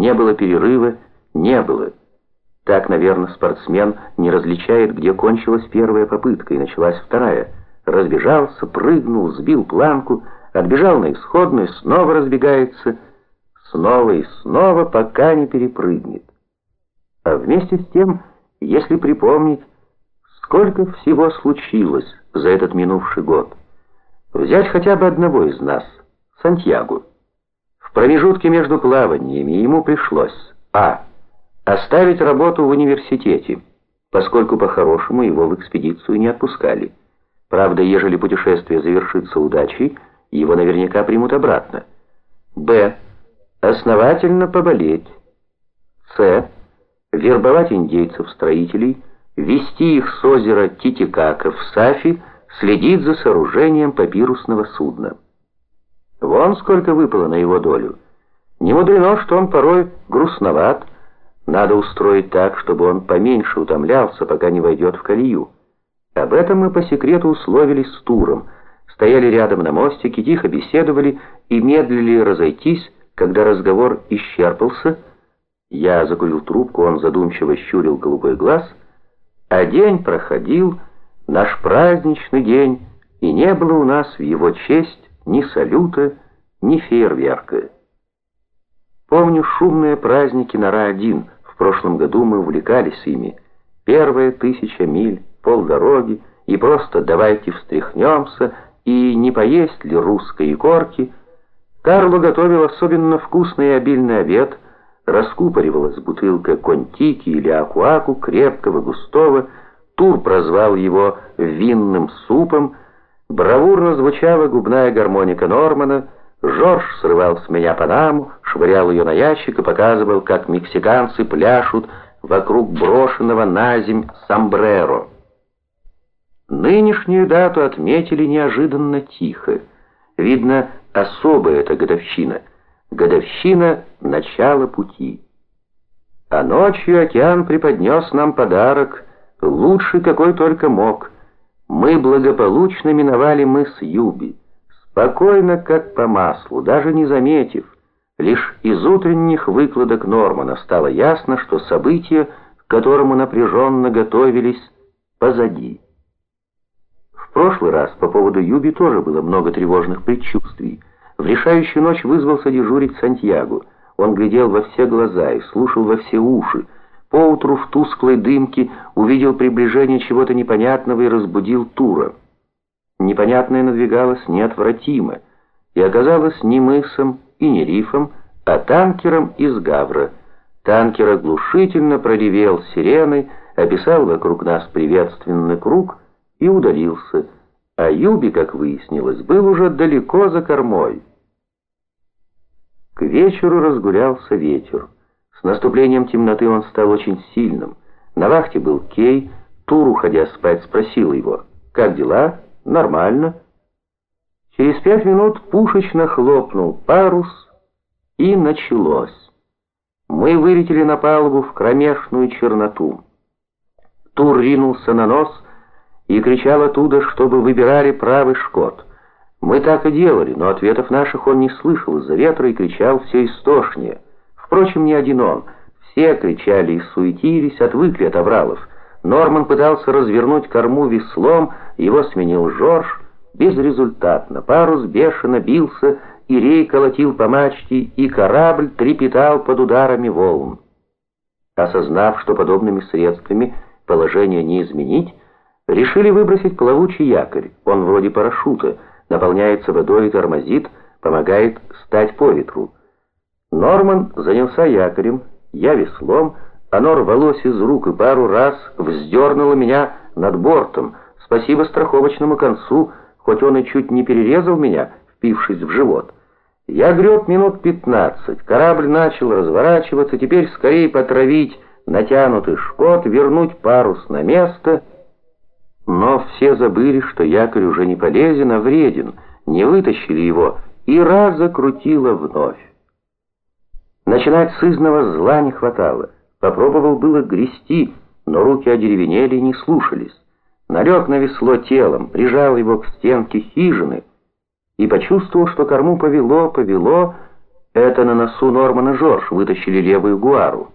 Не было перерыва, не было. Так, наверное, спортсмен не различает, где кончилась первая попытка и началась вторая. Разбежался, прыгнул, сбил планку, отбежал на исходную, снова разбегается, снова и снова, пока не перепрыгнет. А вместе с тем, если припомнить, сколько всего случилось за этот минувший год. Взять хотя бы одного из нас, Сантьягу. В промежутке между плаваниями ему пришлось а. оставить работу в университете, поскольку по-хорошему его в экспедицию не отпускали. Правда, ежели путешествие завершится удачей, его наверняка примут обратно. б. основательно поболеть. с. вербовать индейцев-строителей, вести их с озера Титикака в Сафи, следить за сооружением папирусного судна. Вон сколько выпало на его долю. Не мудрено, что он порой грустноват. Надо устроить так, чтобы он поменьше утомлялся, пока не войдет в колею. Об этом мы по секрету условились с Туром. Стояли рядом на мостике, тихо беседовали и медлили разойтись, когда разговор исчерпался. Я закурил трубку, он задумчиво щурил голубой глаз. А день проходил, наш праздничный день, и не было у нас в его честь ни салюта, ни фейерверка. Помню шумные праздники на Ра-1. В прошлом году мы увлекались ими. Первая тысяча миль, полдороги, и просто давайте встряхнемся, и не поесть ли русской икорки. Карло готовил особенно вкусный и обильный обед, раскупоривалась бутылка контики или акуаку, крепкого, густого, Тур прозвал его винным супом, Бравурно звучала губная гармоника Нормана, Жорж срывал с меня панаму, швырял ее на ящик и показывал, как мексиканцы пляшут вокруг брошенного на земь сомбреро. Нынешнюю дату отметили неожиданно тихо. Видно, особая эта годовщина. Годовщина начала пути. А ночью океан преподнес нам подарок, лучший какой только мог — мы благополучно миновали мыс Юби, спокойно, как по маслу, даже не заметив. Лишь из утренних выкладок Нормана стало ясно, что события, к которому напряженно готовились, позади. В прошлый раз по поводу Юби тоже было много тревожных предчувствий. В решающую ночь вызвался дежурить Сантьяго. Он глядел во все глаза и слушал во все уши, Поутру в тусклой дымке увидел приближение чего-то непонятного и разбудил Тура. Непонятное надвигалось неотвратимо и оказалось не мысом и не рифом, а танкером из Гавра. Танкер оглушительно проревел сиреной, описал вокруг нас приветственный круг и удалился, а Юби, как выяснилось, был уже далеко за кормой. К вечеру разгулялся ветер. С наступлением темноты он стал очень сильным. На вахте был Кей, Тур, уходя спать, спросил его, «Как дела? Нормально». Через пять минут пушечно хлопнул парус, и началось. Мы вылетели на палубу в кромешную черноту. Тур ринулся на нос и кричал оттуда, чтобы выбирали правый шкот. Мы так и делали, но ответов наших он не слышал из-за ветра и кричал все истошнее — Впрочем, не один он. Все кричали и суетились, отвыкли от авралов. Норман пытался развернуть корму веслом, его сменил Жорж. Безрезультатно. Парус бешено бился, и рей колотил по мачте, и корабль трепетал под ударами волн. Осознав, что подобными средствами положение не изменить, решили выбросить плавучий якорь. Он вроде парашюта, наполняется водой и тормозит, помогает стать по ветру. Норман занялся якорем, я веслом, оно рвалось из рук и пару раз вздернуло меня над бортом. Спасибо страховочному концу, хоть он и чуть не перерезал меня, впившись в живот. Я греб минут пятнадцать, корабль начал разворачиваться, теперь скорее потравить натянутый шкот, вернуть парус на место. Но все забыли, что якорь уже не полезен, а вреден, не вытащили его, и раз закрутило вновь. Начинать с изного зла не хватало. Попробовал было грести, но руки одеревенели и не слушались. Налег на весло телом, прижал его к стенке хижины и почувствовал, что корму повело, повело, Это на носу Норман и Жорж вытащили левую гуару.